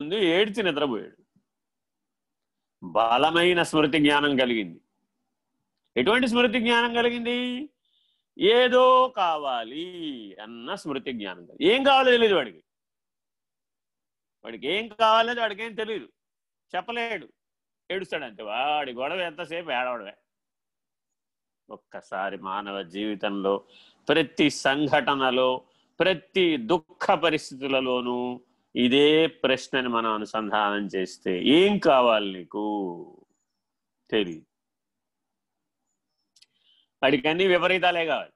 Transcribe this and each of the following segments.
ముందు ఏడ్చి నిద్రపోయాడు. బలమైన స్మృతి జ్ఞానం కలిగింది. ఎటువంటి స్మృతి జ్ఞానం కలిగింది? ఏదో కావాలి అన్న స్మృతి జ్ఞానం కలిగింది. ఏం కావాలో తెలియదు వాడికి. వాడికి ఏం కావాలనేది వాడికి ఏం తెలియదు చెప్పలేడు ఏడుస్తాడంతే వాడి గొడవ ఎంతసేపు ఏడవడమే. ఒక్కసారి మానవ జీవితంలో ప్రతి సంఘటనలో ప్రతి దుఃఖ పరిస్థితులలోనూ ఇదే ప్రశ్నని మనం అనుసంధానం చేస్తే ఏం కావాలి నీకు? తెలియదు వాడికి అన్ని విపరీతాలే కావాలి.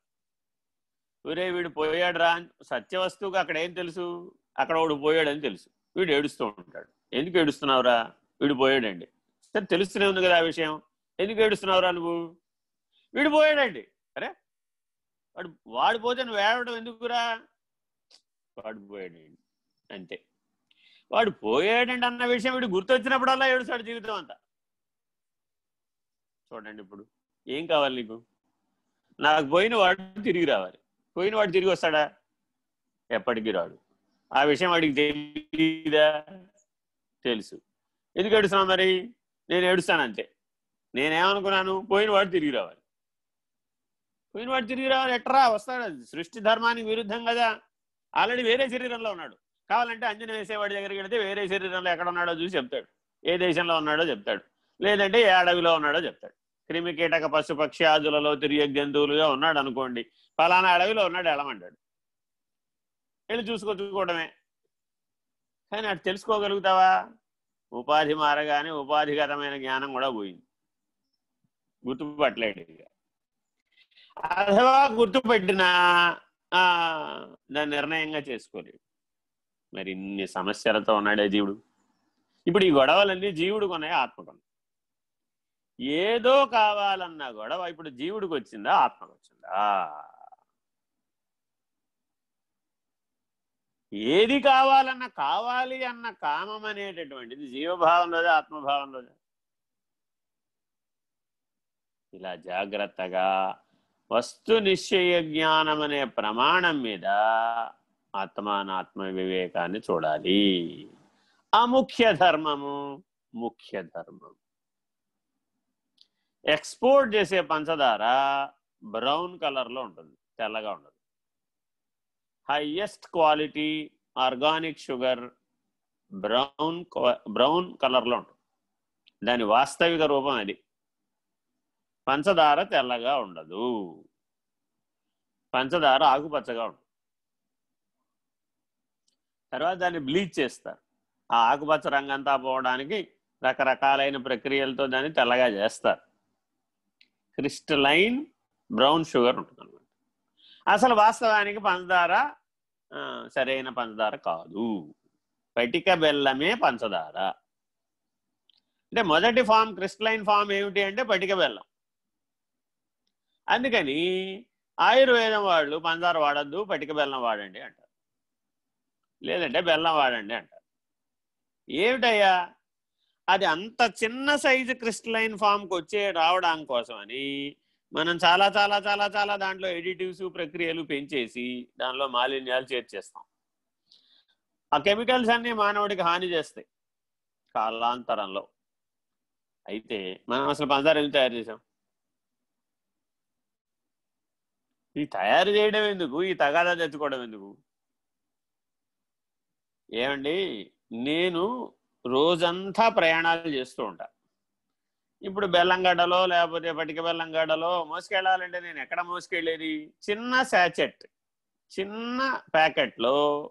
ఒరే వీడు పోయాడు రా సత్యవస్తువుకి అక్కడ ఏం తెలుసు? అక్కడ వాడు పోయాడని తెలుసు. వీడు ఏడుస్తూ ఉంటాడు. ఎందుకు ఏడుస్తున్నావురా? వీడు పోయాడండి. సరే తెలుస్తూనే ఉంది కదా ఆ విషయం. ఎందుకు ఏడుస్తున్నావురా నువ్వు? వీడు పోయాడండి. అరే వాడు వాడు పోతే నువ్వు ఏడవడం ఎందుకురా? వాడు పోయాడండి. అంతే. వాడు పోయాడండి అన్న విషయం వీడు గుర్తొచ్చినప్పుడల్లా ఏడుస్తాడు జీవితం అంతా. చూడండి ఇప్పుడు ఏం కావాలి నీకు? నాకు పోయిన వాడు తిరిగి రావాలి. పోయిన వాడు తిరిగి వస్తాడా? ఎప్పటికీ రాడు. ఆ విషయం వాడికి తెలియదా తెలుసు. ఎందుకు ఏడుస్తున్నావు మరి? నేను ఏడుస్తాను అంతే. నేనేమనుకున్నాను? పోయిన వాడు తిరిగి రావాలి. పోయిన వాడు తిరిగి రావాలి. ఎట్రా? వస్తాడు. సృష్టి ధర్మానికి విరుద్ధం కదా. ఆల్రెడీ వేరే శరీరంలో ఉన్నాడు. కావాలంటే అంజన వేసేవాడి దగ్గరికి వెళితే వేరే శరీరంలో ఎక్కడ ఉన్నాడో చూసి చెప్తాడు. ఏ దేశంలో ఉన్నాడో చెప్తాడు. లేదంటే ఏ అడవిలో ఉన్నాడో చెప్తాడు. క్రిమి కీటక పశు పక్షి ఆదులలో తిరిగే జంతువులుగా ఉన్నాడు అనుకోండి. ఫలానా అడవిలో ఉన్నాడు వెళ్ళమంటాడు వెళ్ళి చూసుకొచ్చుకోవడమే కానీ అటు తెలుసుకోగలుగుతావా? ఉపాధి మారగానే ఉపాధిగతమైన జ్ఞానం కూడా పోయింది. గుర్తుపట్టలేడు అథవా గుర్తుపెట్టినా దాన్ని నిర్ణయంగా చేసుకోలేడు. మరి ఇన్ని సమస్యలతో ఉన్నాడే జీవుడు. ఇప్పుడు ఈ గొడవలన్నీ జీవుడు కొన్నాయి ఆత్మకు ఏదో కావాలన్న గొడవ ఇప్పుడు జీవుడికి వచ్చిందా ఆత్మకు వచ్చిందా? ఏది కావాలన్న కావాలి అన్న కామం అనేటటువంటిది జీవభావంలోదే ఆత్మభావంలోదే. ఇలా జాగ్రత్తగా వస్తు నిశ్చయ జ్ఞానం అనే ప్రమాణం మీద ఆత్మానాత్మ వివేకాన్ని చూడాలి. అముఖ్య ధర్మము ముఖ్య ధర్మం ఎక్స్పోర్ట్ చేసే పంచదార బ్రౌన్ కలర్లో ఉంటుంది తెల్లగా ఉండదు. Highest quality organic sugar brown brown కలర్లో ఉంటుంది. దాని వాస్తవిక రూపం అది. పంచదార తెల్లగా ఉండదు. పంచదార ఆకుపచ్చగా ఉంటుంది. తర్వాత దాన్ని బ్లీచ్ చేస్తారు. ఆ ఆకుపచ్చ రంగంతా పోవడానికి రకరకాలైన ప్రక్రియలతో దాన్ని తెల్లగా చేస్తారు. క్రిస్టలైన్ బ్రౌన్ షుగర్ ఉంటుంది అనమాట అసలు వాస్తవానికి పంచదార సరైన పంచదార కాదు. పటిక బెల్లమే పంచదార. అంటే మొదటి ఫామ్ క్రిస్టలైన్ ఫామ్ ఏమిటి అంటే పటిక బెల్లం. అందుకని ఆయుర్వేదం వాళ్ళు పంచదార వాడద్దు పటిక బెల్లం వాడండి అంటారు. లేదంటే బెల్లం వాడండి అంటారు. ఏమిటయ్యా? అది అంత చిన్న సైజు క్రిస్టలైన్ ఫామ్కి వచ్చే రావడం కోసమని మనం చాలా చాలా చాలా చాలా దాంట్లో ఎడిటివ్స్ ప్రక్రియలు పెంచేసి దానిలో మాలిన్యాలు చేర్చేస్తాం. ఆ కెమికల్స్ అన్నీ మానవుడికి హాని చేస్తాయి కాలాంతరంలో. అయితే మనం అసలు పంచదార ఎందుకు తయారు చేసాం ఈ తయారు చేయడం ఎందుకు? ఈ తగాదా తెచ్చుకోవడం ఎందుకు? ఏమండి? నేను రోజంతా ప్రయాణాలు చేస్తూ ఉంటా. ఇప్పుడు బెల్లంగడ్డలో లేకపోతే పటిక బెల్లంగడ్డలో మోసుకెళ్ళాలంటే నేను ఎక్కడ మోసుకెళ్ళేది? చిన్న శాచెట్ చిన్న ప్యాకెట్లో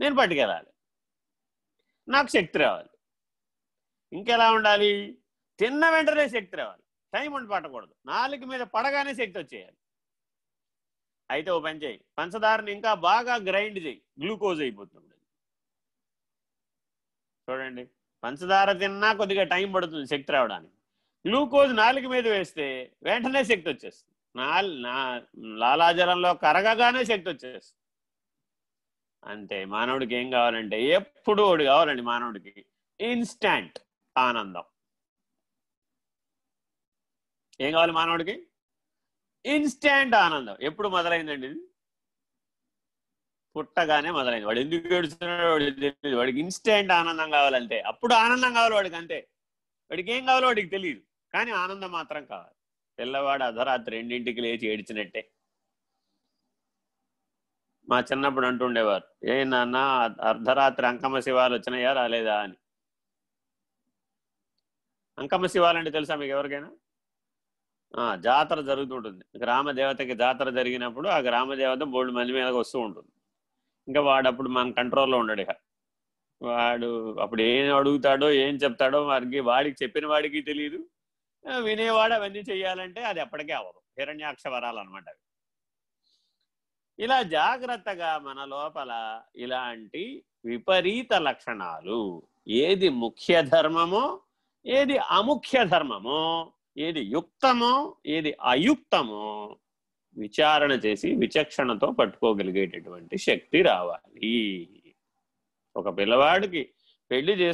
నేను పట్టుకెళ్ళాలి. నాకు శక్తి రావాలి. ఇంకెలా ఉండాలి? తిన్న వెంటనే శక్తి రావాలి. టైం ఉండి పట్టకూడదు. నాలుగు మీద పడగానే శక్తి వచ్చేయాలి. అయితే ఓ పని చేయి. పంచదారని ఇంకా బాగా గ్రైండ్ చేయి. గ్లూకోజ్ అయిపోతుంది. చూడండి. పంచదార తిన్నా కొద్దిగా టైం పడుతుంది శక్తి రావడానికి. గ్లూకోజ్ నాలుగు మీద వేస్తే వెంటనే శక్తి వచ్చేస్తుంది. నా లాలాజలంలో కరగగానే శక్తి వచ్చేస్తుంది. అంతే మానవుడికి ఏం కావాలంటే ఎప్పుడు ఒకటి కావాలండి మానవుడికి. ఇన్స్టాంట్ ఆనందం. ఏం కావాలి మానవుడికి? ఇన్స్టాంట్ ఆనందం. ఎప్పుడు మొదలైందండి ఇది? పుట్టగానే మొదలైంది. వాడు ఎందుకు ఏడుస్తున్నాడు వాడికి తెలియదు వాడికి ఇన్స్టెంట్ ఆనందం కావాలంటే అప్పుడు ఆనందం కావాలి వాడికి అంతే. వాడికి ఏం కావాలో వాడికి తెలియదు కానీ ఆనందం మాత్రం కావాలి. పిల్లవాడు అర్ధరాత్రి రెండింటికి లేచి ఏడ్చినట్టే. మా చిన్నప్పుడు అంటుండేవారు ఏ నాన్న అర్ధరాత్రి అంకమ్మ శివాలు వచ్చినాయా రాలేదా? అని. అంకమ్మ శివాలు అంటే తెలుసా మీకు ఎవరికైనా? ఆ, జాతర జరుగుతుంటుంది. గ్రామ దేవతకి జాతర జరిగినప్పుడు ఆ గ్రామ దేవత బోల్డ్ మంది మీదకి వస్తూ ఉంటుంది. ఇంకా వాడు అప్పుడు మన కంట్రోల్లో ఉండడు ఇక. వాడు అప్పుడు ఏం అడుగుతాడో ఏం చెప్తాడో వాడికి వాడికి చెప్పిన వాడికి తెలియదు వినేవాడు అవన్నీ చేయాలంటే అది ఎప్పటికీ అవ్వదు. హిరణ్యాక్ష వరాలు అనమాట అవి. ఇలా జాగ్రత్తగా మన లోపల ఇలాంటి విపరీత లక్షణాలు ఏది ముఖ్య ధర్మమో ఏది అముఖ్య ధర్మమో ఏది యుక్తమో ఏది అయుక్తమో విచారణ చేసి విచక్షణతో పట్టుకోగలిగేటటువంటి శక్తి రావాలి. ఒక పిల్లవాడికి పెళ్ళి